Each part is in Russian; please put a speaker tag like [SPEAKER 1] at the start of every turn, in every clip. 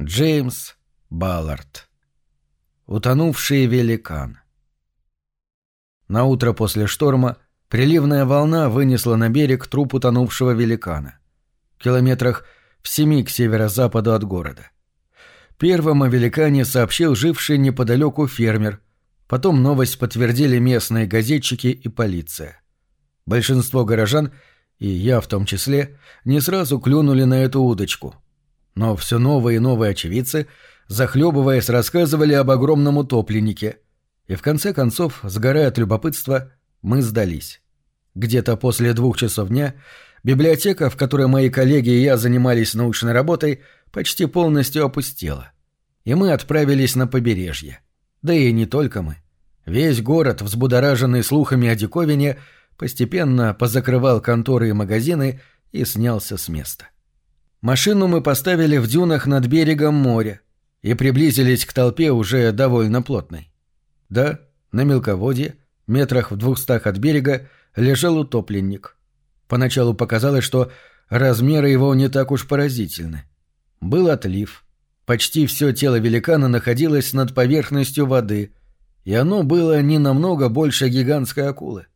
[SPEAKER 1] Джеймс Баллард. Утонувший великан. На утро после шторма приливная волна вынесла на берег труп утонувшего великана. В километрах в семи к северо-западу от города. Первым о великане сообщил живший неподалеку фермер. Потом новость подтвердили местные газетчики и полиция. Большинство горожан, и я в том числе, не сразу клюнули на эту удочку — но все новые и новые очевидцы, захлебываясь, рассказывали об огромном утопленнике. И в конце концов, сгорая от любопытства, мы сдались. Где-то после двух часов дня библиотека, в которой мои коллеги и я занимались научной работой, почти полностью опустела. И мы отправились на побережье. Да и не только мы. Весь город, взбудораженный слухами о диковине, постепенно позакрывал конторы и магазины и снялся с места. — Машину мы поставили в дюнах над берегом моря и приблизились к толпе уже довольно плотной. Да, на мелководье, метрах в двухстах от берега, лежал утопленник. Поначалу показалось, что размеры его не так уж поразительны. Был отлив. Почти все тело великана находилось над поверхностью воды, и оно было не намного больше гигантской акулы.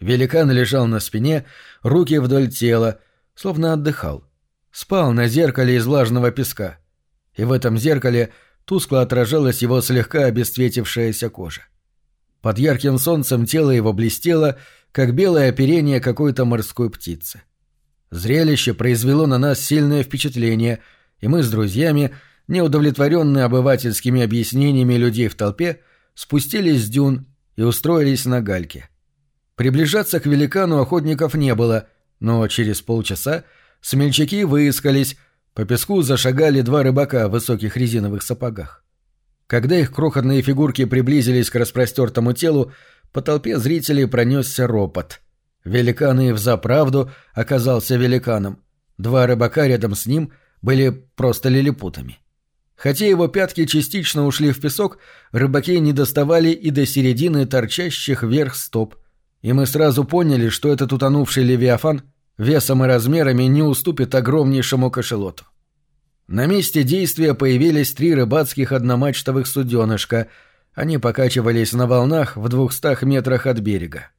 [SPEAKER 1] Великан лежал на спине, руки вдоль тела, словно отдыхал спал на зеркале из влажного песка, и в этом зеркале тускло отражалась его слегка обесцветившаяся кожа. Под ярким солнцем тело его блестело, как белое оперение какой-то морской птицы. Зрелище произвело на нас сильное впечатление, и мы с друзьями, неудовлетворенные обывательскими объяснениями людей в толпе, спустились с дюн и устроились на гальке. Приближаться к великану охотников не было, но через полчаса Смельчаки выискались, по песку зашагали два рыбака в высоких резиновых сапогах. Когда их крохотные фигурки приблизились к распростертому телу, по толпе зрителей пронесся ропот. Великан и взаправду оказался великаном. Два рыбака рядом с ним были просто лилипутами. Хотя его пятки частично ушли в песок, рыбаки не доставали и до середины торчащих вверх стоп, и мы сразу поняли, что этот утонувший левиафан весом и размерами не уступит огромнейшему кошелоту. На месте действия появились три рыбацких одномачтовых суденышка. Они покачивались на волнах в двухстах метрах от берега.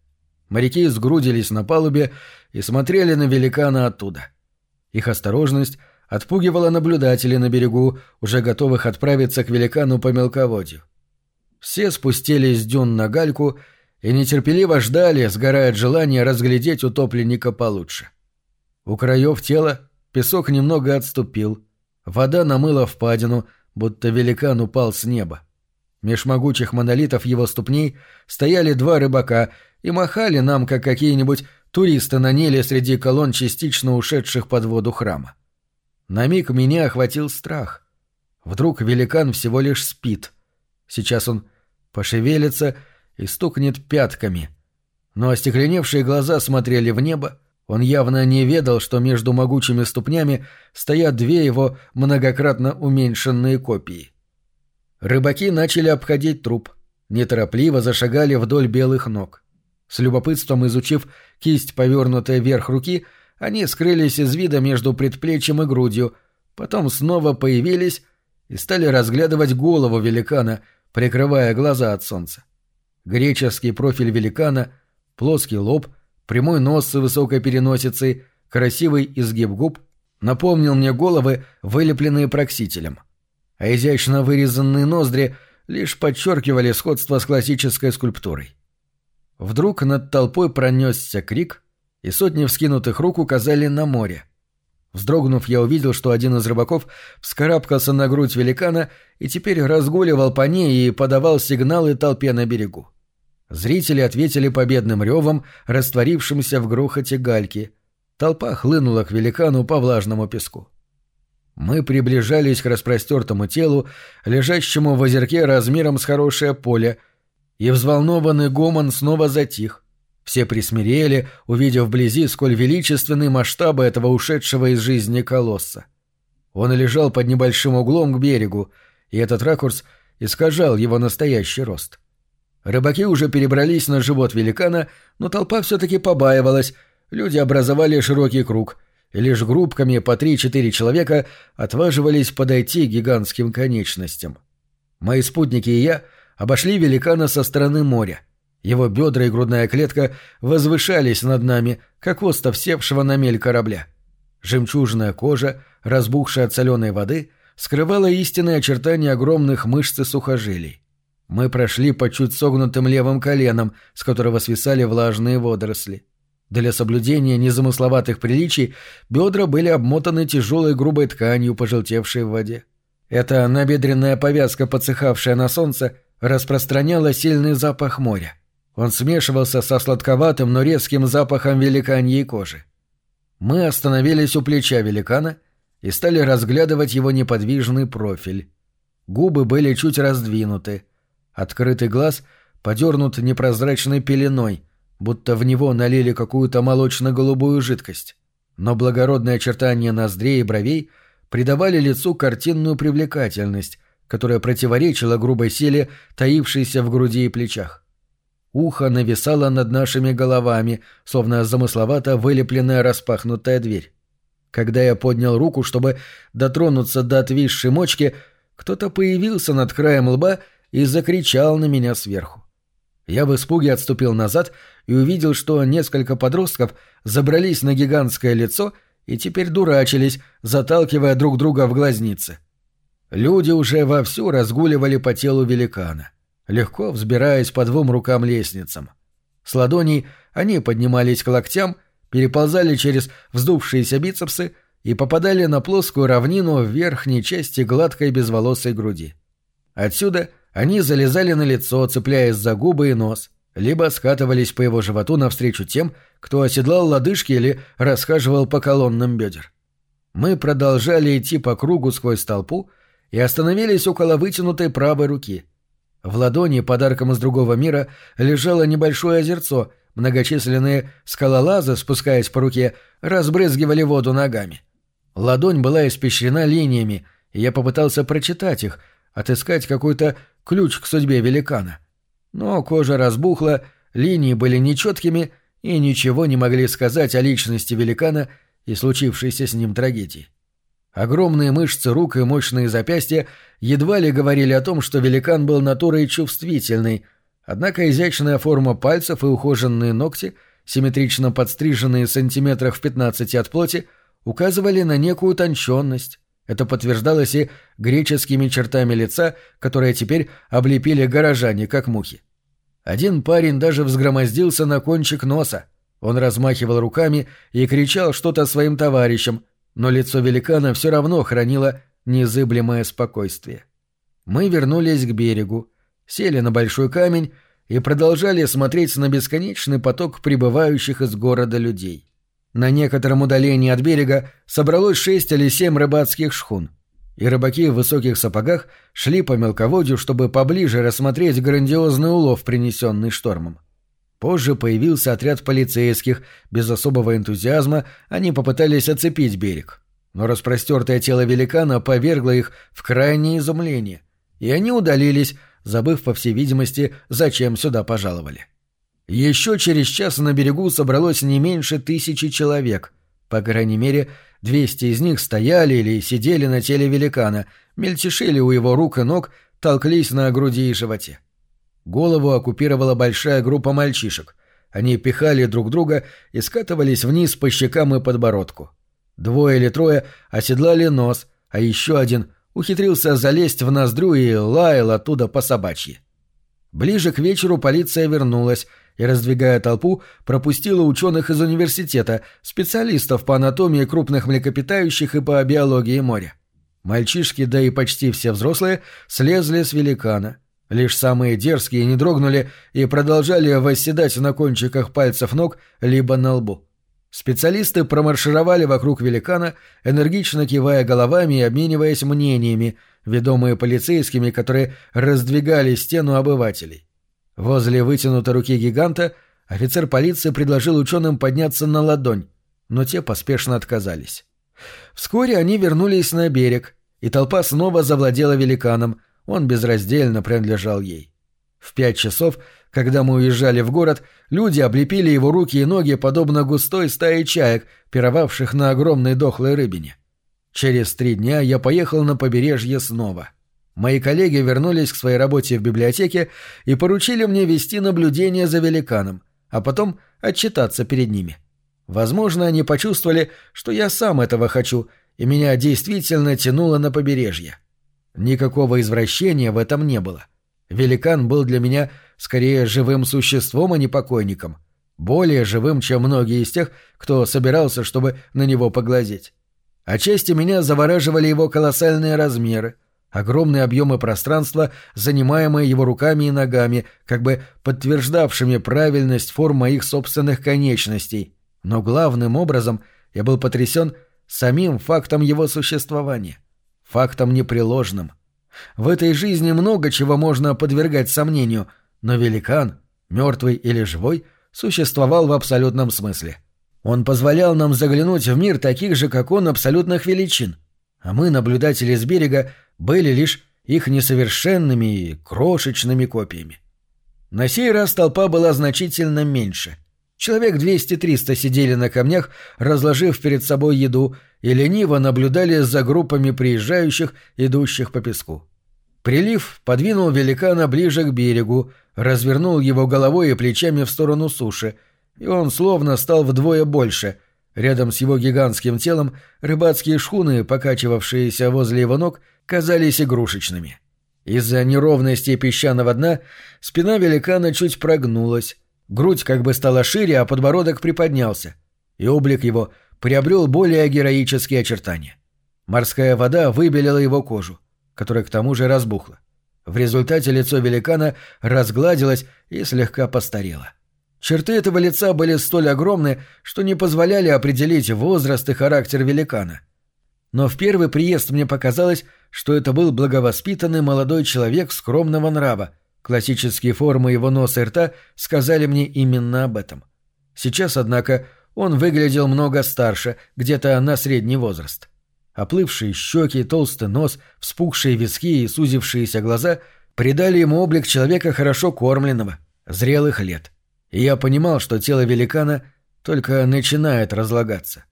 [SPEAKER 1] Моряки сгрудились на палубе и смотрели на великана оттуда. Их осторожность отпугивала наблюдателей на берегу, уже готовых отправиться к великану по мелководью. Все спустились с дюн на гальку и нетерпеливо ждали, сгорая от желания разглядеть утопленника получше. У краев тела песок немного отступил, вода намыла впадину, будто великан упал с неба. Меж могучих монолитов его ступней стояли два рыбака и махали нам, как какие-нибудь туристы на Ниле среди колонн частично ушедших под воду храма. На миг меня охватил страх. Вдруг великан всего лишь спит. Сейчас он пошевелится и стукнет пятками. Но остекленевшие глаза смотрели в небо, он явно не ведал, что между могучими ступнями стоят две его многократно уменьшенные копии. Рыбаки начали обходить труп, неторопливо зашагали вдоль белых ног. С любопытством изучив кисть, повернутая вверх руки, они скрылись из вида между предплечьем и грудью, потом снова появились и стали разглядывать голову великана, прикрывая глаза от солнца. Греческий профиль великана, плоский лоб, прямой нос с высокой переносицей, красивый изгиб губ напомнил мне головы, вылепленные проксителем. А изящно вырезанные ноздри лишь подчеркивали сходство с классической скульптурой. Вдруг над толпой пронесся крик, и сотни вскинутых рук указали на море. Вздрогнув, я увидел, что один из рыбаков вскарабкался на грудь великана и теперь разгуливал по ней и подавал сигналы толпе на берегу. Зрители ответили победным ревом, растворившимся в грохоте гальки. Толпа хлынула к великану по влажному песку. Мы приближались к распростертому телу, лежащему в озерке размером с хорошее поле, и взволнованный гомон снова затих. Все присмирели, увидев вблизи, сколь величественны масштабы этого ушедшего из жизни колосса. Он лежал под небольшим углом к берегу, и этот ракурс искажал его настоящий рост. — Рыбаки уже перебрались на живот великана, но толпа все-таки побаивалась, люди образовали широкий круг, и лишь группками по три-четыре человека отваживались подойти к гигантским конечностям. Мои спутники и я обошли великана со стороны моря. Его бедра и грудная клетка возвышались над нами, как остов севшего на мель корабля. Жемчужная кожа, разбухшая от соленой воды, скрывала истинные очертания огромных мышц и сухожилий. Мы прошли по чуть согнутым левым коленам, с которого свисали влажные водоросли. Для соблюдения незамысловатых приличий бедра были обмотаны тяжелой грубой тканью, пожелтевшей в воде. Эта набедренная повязка, подсыхавшая на солнце, распространяла сильный запах моря. Он смешивался со сладковатым, но резким запахом великаньей кожи. Мы остановились у плеча великана и стали разглядывать его неподвижный профиль. Губы были чуть раздвинуты. Открытый глаз подернут непрозрачной пеленой, будто в него налили какую-то молочно-голубую жидкость. Но благородные очертания ноздрей и бровей придавали лицу картинную привлекательность, которая противоречила грубой силе, таившейся в груди и плечах. Ухо нависало над нашими головами, словно замысловато вылепленная распахнутая дверь. Когда я поднял руку, чтобы дотронуться до отвисшей мочки, кто-то появился над краем лба и закричал на меня сверху. Я в испуге отступил назад и увидел, что несколько подростков забрались на гигантское лицо и теперь дурачились, заталкивая друг друга в глазницы. Люди уже вовсю разгуливали по телу великана — легко взбираясь по двум рукам лестницам. С ладоней они поднимались к локтям, переползали через вздувшиеся бицепсы и попадали на плоскую равнину в верхней части гладкой безволосой груди. Отсюда они залезали на лицо, цепляясь за губы и нос, либо скатывались по его животу навстречу тем, кто оседлал лодыжки или расхаживал по колоннам бедер. Мы продолжали идти по кругу сквозь толпу и остановились около вытянутой правой руки — в ладони подарком из другого мира лежало небольшое озерцо, многочисленные скалолазы, спускаясь по руке, разбрызгивали воду ногами. Ладонь была испещрена линиями, и я попытался прочитать их, отыскать какой-то ключ к судьбе великана. Но кожа разбухла, линии были нечеткими и ничего не могли сказать о личности великана и случившейся с ним трагедии. Огромные мышцы рук и мощные запястья едва ли говорили о том, что великан был натурой чувствительной, однако изящная форма пальцев и ухоженные ногти, симметрично подстриженные сантиметрах в 15 от плоти, указывали на некую утонченность. Это подтверждалось и греческими чертами лица, которые теперь облепили горожане, как мухи. Один парень даже взгромоздился на кончик носа. Он размахивал руками и кричал что-то своим товарищам, но лицо великана все равно хранило незыблемое спокойствие. Мы вернулись к берегу, сели на большой камень и продолжали смотреть на бесконечный поток прибывающих из города людей. На некотором удалении от берега собралось шесть или семь рыбацких шхун, и рыбаки в высоких сапогах шли по мелководью, чтобы поближе рассмотреть грандиозный улов, принесенный штормом. Позже появился отряд полицейских, без особого энтузиазма они попытались оцепить берег. Но распростертое тело великана повергло их в крайнее изумление, и они удалились, забыв, по всей видимости, зачем сюда пожаловали. Еще через час на берегу собралось не меньше тысячи человек. По крайней мере, двести из них стояли или сидели на теле великана, мельтешили у его рук и ног, толклись на груди и животе. Голову оккупировала большая группа мальчишек. Они пихали друг друга и скатывались вниз по щекам и подбородку. Двое или трое оседлали нос, а еще один ухитрился залезть в ноздрю и лаял оттуда по собачьи. Ближе к вечеру полиция вернулась и, раздвигая толпу, пропустила ученых из университета, специалистов по анатомии крупных млекопитающих и по биологии моря. Мальчишки, да и почти все взрослые, слезли с великана — Лишь самые дерзкие не дрогнули и продолжали восседать на кончиках пальцев ног либо на лбу. Специалисты промаршировали вокруг великана, энергично кивая головами и обмениваясь мнениями, ведомые полицейскими, которые раздвигали стену обывателей. Возле вытянутой руки гиганта офицер полиции предложил ученым подняться на ладонь, но те поспешно отказались. Вскоре они вернулись на берег, и толпа снова завладела великаном — он безраздельно принадлежал ей. В пять часов, когда мы уезжали в город, люди облепили его руки и ноги, подобно густой стае чаек, пировавших на огромной дохлой рыбине. Через три дня я поехал на побережье снова. Мои коллеги вернулись к своей работе в библиотеке и поручили мне вести наблюдение за великаном, а потом отчитаться перед ними. Возможно, они почувствовали, что я сам этого хочу, и меня действительно тянуло на побережье. Никакого извращения в этом не было. Великан был для меня скорее живым существом, а не покойником. Более живым, чем многие из тех, кто собирался, чтобы на него поглазеть. Отчасти меня завораживали его колоссальные размеры, огромные объемы пространства, занимаемые его руками и ногами, как бы подтверждавшими правильность форм моих собственных конечностей. Но главным образом я был потрясен самим фактом его существования, фактом непреложным. В этой жизни много чего можно подвергать сомнению, но великан, мертвый или живой, существовал в абсолютном смысле — он позволял нам заглянуть в мир таких же, как он, абсолютных величин. А мы, наблюдатели с берега, были лишь их несовершенными и крошечными копиями. На сей раз толпа была значительно меньше. Человек 200-300 сидели на камнях, разложив перед собой еду, и лениво наблюдали за группами приезжающих, идущих по песку. Прилив подвинул великана ближе к берегу, развернул его головой и плечами в сторону суши — и он словно стал вдвое больше. Рядом с его гигантским телом рыбацкие шхуны, покачивавшиеся возле его ног, казались игрушечными. Из-за неровности песчаного дна спина великана чуть прогнулась, грудь как бы стала шире, а подбородок приподнялся, и облик его приобрел более героические очертания. Морская вода выбелила его кожу, которая к тому же разбухла. В результате лицо великана разгладилось и слегка постарело. Черты этого лица были столь огромны, что не позволяли определить возраст и характер великана. Но в первый приезд мне показалось, что это был благовоспитанный молодой человек скромного нрава. Классические формы его носа и рта сказали мне именно об этом. Сейчас, однако, он выглядел много старше, где-то на средний возраст. Оплывшие щеки, толстый нос, вспухшие виски и сузившиеся глаза придали ему облик человека хорошо кормленного, зрелых лет. — и я понимал, что тело великана только начинает разлагаться.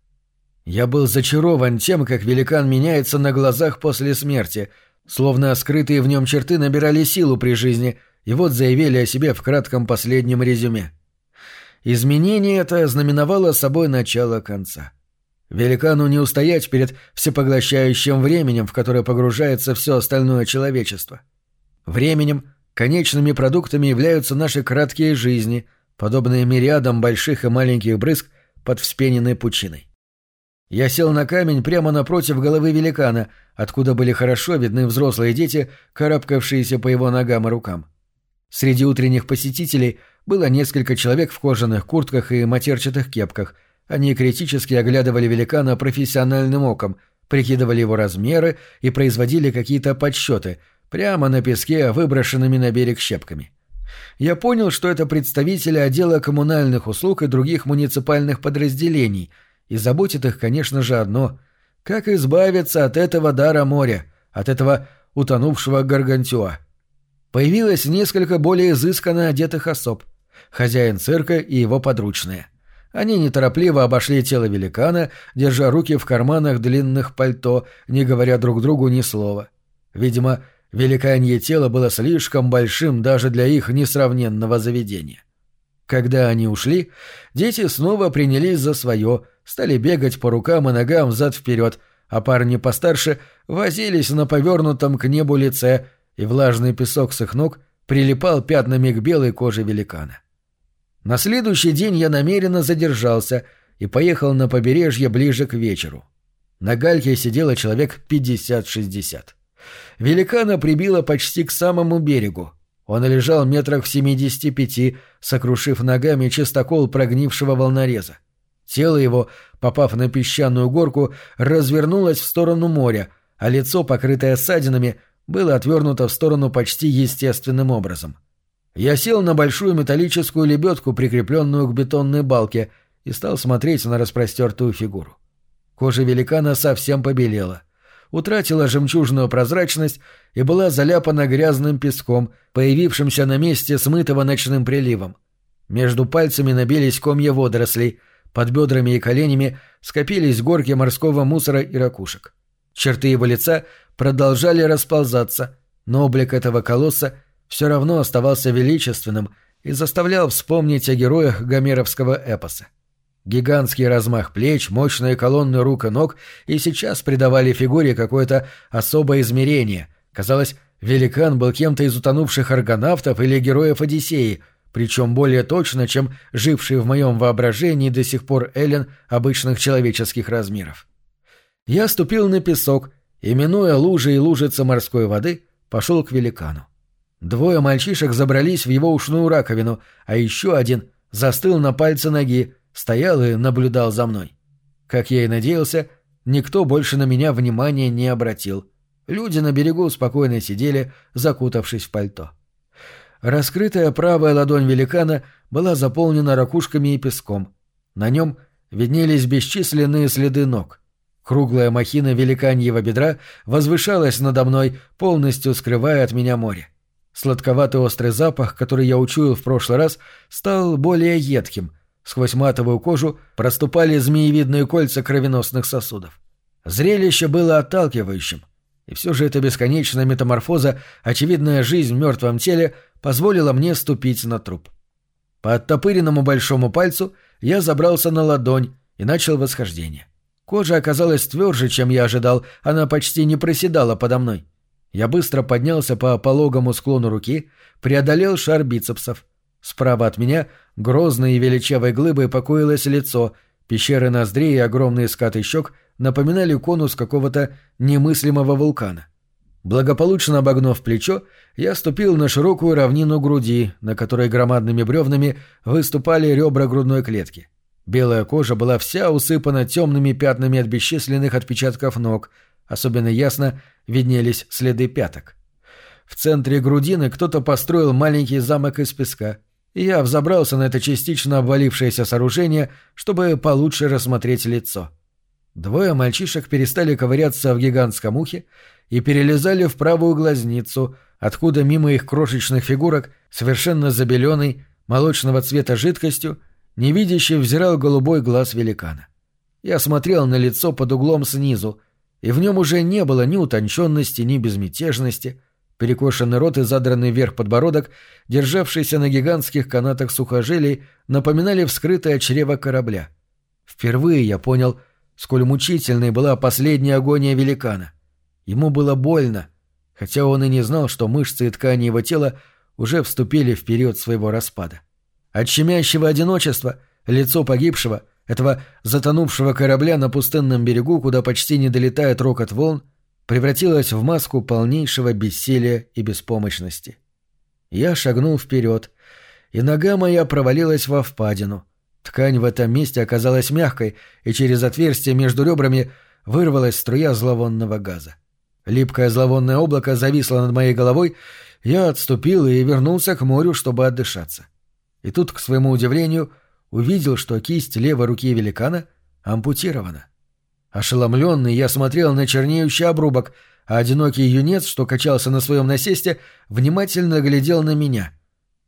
[SPEAKER 1] Я был зачарован тем, как великан меняется на глазах после смерти, словно скрытые в нем черты набирали силу при жизни, и вот заявили о себе в кратком последнем резюме. Изменение это знаменовало собой начало конца. Великану не устоять перед всепоглощающим временем, в которое погружается все остальное человечество. Временем, конечными продуктами являются наши краткие жизни — подобные мириадам больших и маленьких брызг под вспененной пучиной. Я сел на камень прямо напротив головы великана, откуда были хорошо видны взрослые дети, карабкавшиеся по его ногам и рукам. Среди утренних посетителей было несколько человек в кожаных куртках и матерчатых кепках. Они критически оглядывали великана профессиональным оком, прикидывали его размеры и производили какие-то подсчеты, прямо на песке, выброшенными на берег щепками. Я понял, что это представители отдела коммунальных услуг и других муниципальных подразделений, и заботит их, конечно же, одно — как избавиться от этого дара моря, от этого утонувшего гаргантюа. Появилось несколько более изысканно одетых особ — хозяин цирка и его подручные. Они неторопливо обошли тело великана, держа руки в карманах длинных пальто, не говоря друг другу ни слова. Видимо, — Великанье тело было слишком большим даже для их несравненного заведения. Когда они ушли, дети снова принялись за свое, стали бегать по рукам и ногам взад-вперед, а парни постарше возились на повернутом к небу лице, и влажный песок с их ног прилипал пятнами к белой коже великана. На следующий день я намеренно задержался и поехал на побережье ближе к вечеру. На гальке сидело человек 50-60. Великана прибило почти к самому берегу. Он лежал метрах в семидесяти пяти, сокрушив ногами чистокол прогнившего волнореза. Тело его, попав на песчаную горку, развернулось в сторону моря, а лицо, покрытое ссадинами, было отвернуто в сторону почти естественным образом. Я сел на большую металлическую лебедку, прикрепленную к бетонной балке, и стал смотреть на распростертую фигуру. Кожа великана совсем побелела. утратила жемчужную прозрачность и была заляпана грязным песком, появившимся на месте смытого ночным приливом. Между пальцами набились комья водорослей, под бедрами и коленями скопились горки морского мусора и ракушек. Черты его лица продолжали расползаться, но облик этого колосса все равно оставался величественным и заставлял вспомнить о героях гомеровского эпоса. Гигантский размах плеч, мощные колонны рук и ног и сейчас придавали фигуре какое-то особое измерение. Казалось, великан был кем-то из утонувших аргонавтов или героев Одиссеи, причем более точно, чем живший в моем воображении до сих пор Эллен обычных человеческих размеров. Я ступил на песок и, минуя лужи и лужицы морской воды, пошел к великану. Двое мальчишек забрались в его ушную раковину, а еще один застыл на пальце ноги, стоял и наблюдал за мной. Как я и надеялся, никто больше на меня внимания не обратил. Люди на берегу спокойно сидели, закутавшись в пальто. Раскрытая правая ладонь великана была заполнена ракушками и песком. На нем виднелись бесчисленные следы ног. Круглая махина великаньего бедра возвышалась надо мной, полностью скрывая от меня море. Сладковатый острый запах, который я учуял в прошлый раз, стал более едким, Сквозь матовую кожу проступали змеевидные кольца кровеносных сосудов. Зрелище было отталкивающим, и все же эта бесконечная метаморфоза, очевидная жизнь в мертвом теле, позволила мне ступить на труп. По оттопыренному большому пальцу я забрался на ладонь и начал восхождение. Кожа оказалась тверже, чем я ожидал, она почти не проседала подо мной. Я быстро поднялся по пологому склону руки, преодолел шар бицепсов — Справа от меня, грозной и величавой глыбой, покоилось лицо, пещеры ноздрей и огромные скаты щек напоминали конус какого-то немыслимого вулкана. Благополучно обогнув плечо, я ступил на широкую равнину груди, на которой громадными бревнами выступали ребра грудной клетки. Белая кожа была вся усыпана темными пятнами от бесчисленных отпечатков ног, особенно ясно виднелись следы пяток. В центре грудины кто-то построил маленький замок из песка — и я взобрался на это частично обвалившееся сооружение, чтобы получше рассмотреть лицо. Двое мальчишек перестали ковыряться в гигантском ухе и перелезали в правую глазницу, откуда мимо их крошечных фигурок, совершенно забеленный, молочного цвета жидкостью, невидящий взирал голубой глаз великана. Я смотрел на лицо под углом снизу, и в нем уже не было ни утонченности, ни безмятежности, Перекошенный рот и задранный вверх подбородок, державшийся на гигантских канатах сухожилий, напоминали вскрытое чрево корабля. Впервые я понял, сколь мучительной была последняя агония великана. Ему было больно, хотя он и не знал, что мышцы и ткани его тела уже вступили в период своего распада. От щемящего одиночества лицо погибшего, этого затонувшего корабля на пустынном берегу, куда почти не долетает рокот волн, превратилась в маску полнейшего бессилия и беспомощности. Я шагнул вперед, и нога моя провалилась во впадину. Ткань в этом месте оказалась мягкой, и через отверстие между ребрами вырвалась струя зловонного газа. Липкое зловонное облако зависло над моей головой, я отступил и вернулся к морю, чтобы отдышаться. И тут, к своему удивлению, увидел, что кисть левой руки великана ампутирована. Ошеломленный, я смотрел на чернеющий обрубок, а одинокий юнец, что качался на своем насесте, внимательно глядел на меня.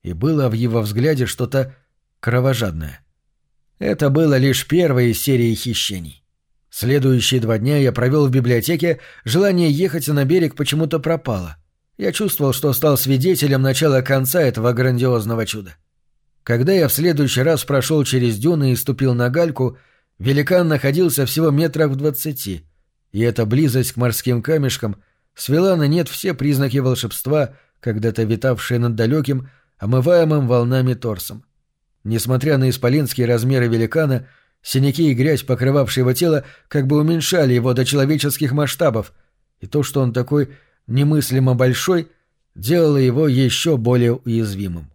[SPEAKER 1] И было в его взгляде что-то кровожадное. Это было лишь первое из серии хищений. Следующие два дня я провел в библиотеке, желание ехать на берег почему-то пропало. Я чувствовал, что стал свидетелем начала конца этого грандиозного чуда. Когда я в следующий раз прошел через дюны и ступил на гальку, Великан находился всего метрах в двадцати, и эта близость к морским камешкам свела на нет все признаки волшебства, когда-то витавшие над далеким, омываемым волнами торсом. Несмотря на исполинские размеры великана, синяки и грязь, покрывавшие его тело, как бы уменьшали его до человеческих масштабов, и то, что он такой немыслимо большой, делало его еще более уязвимым.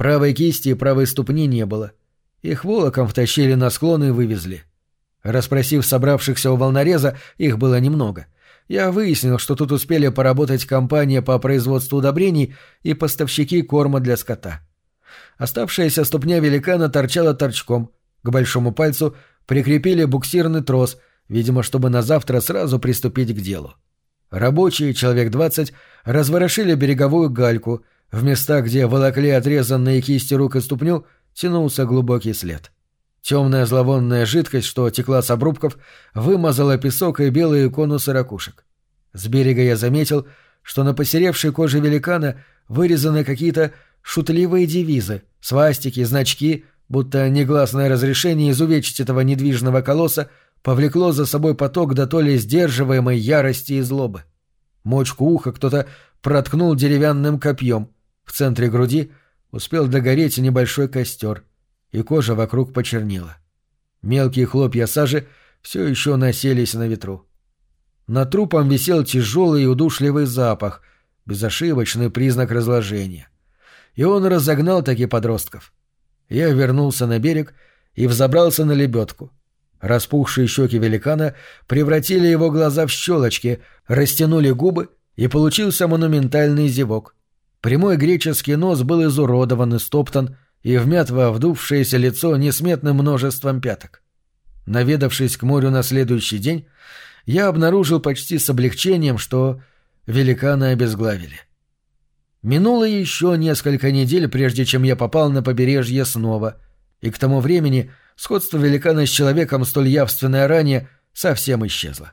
[SPEAKER 1] Правой кисти и правой ступни не было — их волоком втащили на склон и вывезли. Распросив собравшихся у волнореза, их было немного. Я выяснил, что тут успели поработать компания по производству удобрений и поставщики корма для скота. Оставшаяся ступня великана торчала торчком. К большому пальцу прикрепили буксирный трос, видимо, чтобы на завтра сразу приступить к делу. Рабочие, человек двадцать, разворошили береговую гальку, в местах, где волокли отрезанные кисти рук и ступню, тянулся глубокий след. Темная зловонная жидкость, что текла с обрубков, вымазала песок и белые конусы ракушек. С берега я заметил, что на посеревшей коже великана вырезаны какие-то шутливые девизы, свастики, значки, будто негласное разрешение изувечить этого недвижного колосса повлекло за собой поток до то ли сдерживаемой ярости и злобы. Мочку уха кто-то проткнул деревянным копьем. В центре груди успел догореть небольшой костер, и кожа вокруг почернела. Мелкие хлопья сажи все еще населись на ветру. Над трупом висел тяжелый и удушливый запах, безошибочный признак разложения. И он разогнал таки подростков. Я вернулся на берег и взобрался на лебедку. Распухшие щеки великана превратили его глаза в щелочки, растянули губы, и получился монументальный зевок. Прямой греческий нос был изуродован и стоптан, и вмят во вдувшееся лицо несметным множеством пяток. Наведавшись к морю на следующий день, я обнаружил почти с облегчением, что великана обезглавили. Минуло еще несколько недель, прежде чем я попал на побережье снова, и к тому времени сходство великана с человеком, столь явственное ранее, совсем исчезло.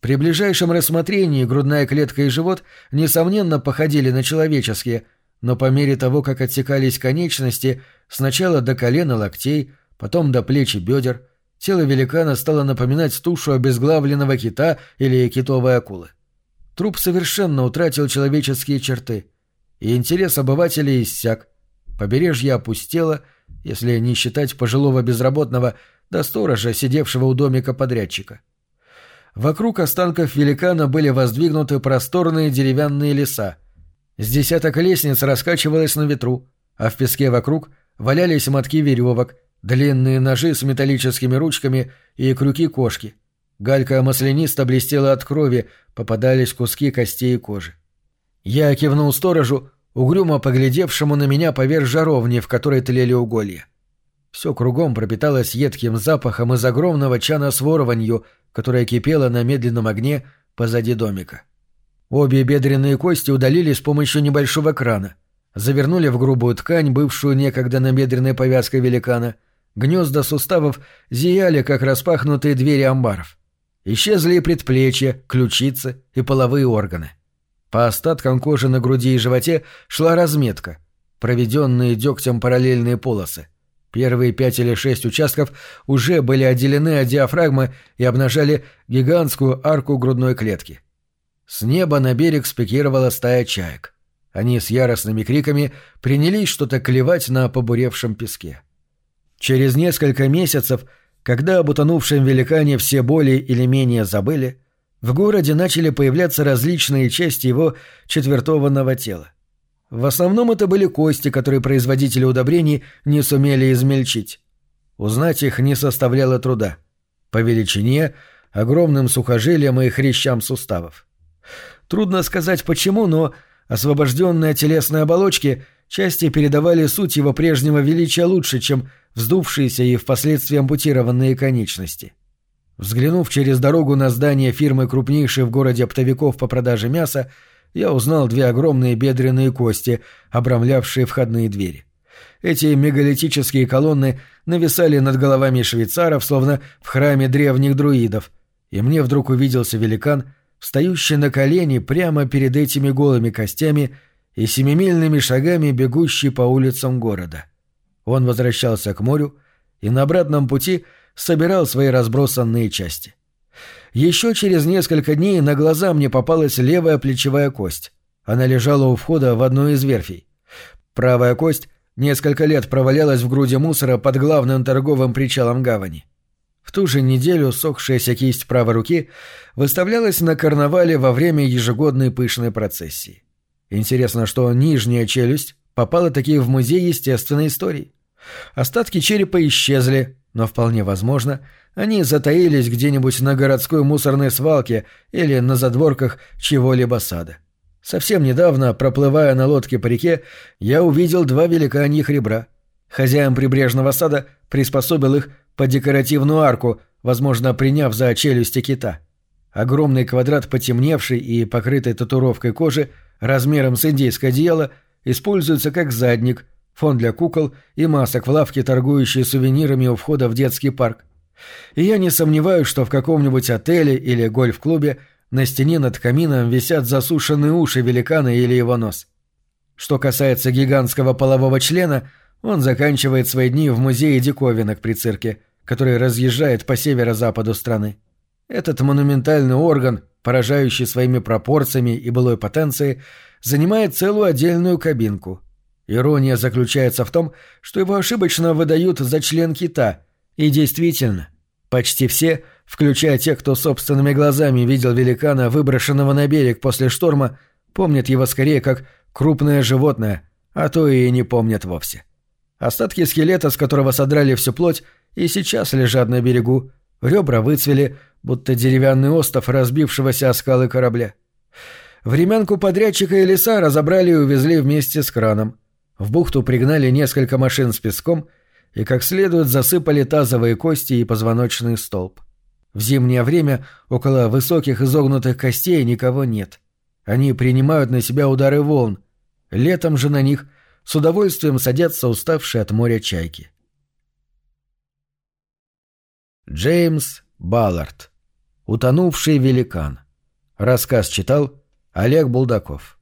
[SPEAKER 1] При ближайшем рассмотрении грудная клетка и живот, несомненно, походили на человеческие, но по мере того, как отсекались конечности, сначала до колена локтей, потом до плеч и бедер, тело великана стало напоминать тушу обезглавленного кита или китовой акулы. Труп совершенно утратил человеческие черты, и интерес обывателей иссяк. Побережье опустело, если не считать пожилого безработного до сторожа, сидевшего у домика подрядчика. Вокруг останков великана были воздвигнуты просторные деревянные леса. С десяток лестниц раскачивалось на ветру, а в песке вокруг валялись мотки веревок, длинные ножи с металлическими ручками и крюки кошки — Галька маслянисто блестела от крови, попадались куски костей и кожи. Я кивнул сторожу, угрюмо поглядевшему на меня поверх жаровни, в которой тлели уголья. Все кругом пропиталось едким запахом из огромного чана с ворованью, которая кипела на медленном огне позади домика. Обе бедренные кости удалили с помощью небольшого крана, завернули в грубую ткань, бывшую некогда на бедренной повязкой великана. Гнезда суставов зияли, как распахнутые двери амбаров. Исчезли и предплечья, ключицы и половые органы. По остаткам кожи на груди и животе шла разметка, проведенные дегтем параллельные полосы. Первые пять или шесть участков уже были отделены от диафрагмы и обнажали гигантскую арку грудной клетки. С неба на берег спикировала стая чаек. Они с яростными криками принялись что-то клевать на побуревшем песке. Через несколько месяцев когда об утонувшем великане все более или менее забыли, в городе начали появляться различные части его четвертованного тела. В основном это были кости, которые производители удобрений не сумели измельчить. Узнать их не составляло труда. По величине, огромным сухожилиям и хрящам суставов. Трудно сказать почему, но освобожденные от телесной оболочки части передавали суть его прежнего величия лучше, чем вздувшиеся и впоследствии ампутированные конечности. Взглянув через дорогу на здание фирмы крупнейшей в городе оптовиков по продаже мяса, я узнал две огромные бедренные кости, обрамлявшие входные двери. Эти мегалитические колонны нависали над головами швейцаров, словно в храме древних друидов, и мне вдруг увиделся великан, встающий на колени прямо перед этими голыми костями и семимильными шагами бегущий по улицам города. — он возвращался к морю и на обратном пути собирал свои разбросанные части. Еще через несколько дней на глаза мне попалась левая плечевая кость. Она лежала у входа в одну из верфей. Правая кость несколько лет провалялась в груди мусора под главным торговым причалом гавани. В ту же неделю сохшаяся кисть правой руки выставлялась на карнавале во время ежегодной пышной процессии. Интересно, что нижняя челюсть попала таки в музей естественной истории. Остатки черепа исчезли, но вполне возможно, они затаились где-нибудь на городской мусорной свалке или на задворках чего-либо сада. Совсем недавно, проплывая на лодке по реке, я увидел два великаньих ребра. Хозяин прибрежного сада приспособил их под декоративную арку, возможно, приняв за челюсти кита. Огромный квадрат потемневший и покрытый татуировкой кожи размером с индейское одеяло используется как задник, фон для кукол и масок в лавке, торгующие сувенирами у входа в детский парк. И я не сомневаюсь, что в каком-нибудь отеле или гольф-клубе на стене над камином висят засушенные уши великана или его нос. Что касается гигантского полового члена, он заканчивает свои дни в музее диковинок при цирке, который разъезжает по северо-западу страны. Этот монументальный орган, поражающий своими пропорциями и былой потенцией, занимает целую отдельную кабинку. Ирония заключается в том, что его ошибочно выдают за член кита, и действительно, почти все, включая тех, кто собственными глазами видел великана, выброшенного на берег после шторма, помнят его скорее как крупное животное, а то и не помнят вовсе. Остатки скелета, с которого содрали всю плоть, и сейчас лежат на берегу, ребра выцвели, будто деревянный остов разбившегося о скалы корабля. Времянку подрядчика и леса разобрали и увезли вместе с краном. В бухту пригнали несколько машин с песком и как следует засыпали тазовые кости и позвоночный столб. В зимнее время около высоких изогнутых костей никого нет. Они принимают на себя удары волн. Летом же на них с удовольствием садятся уставшие от моря чайки. Джеймс Баллард. Утонувший великан. Рассказ читал Олег Булдаков.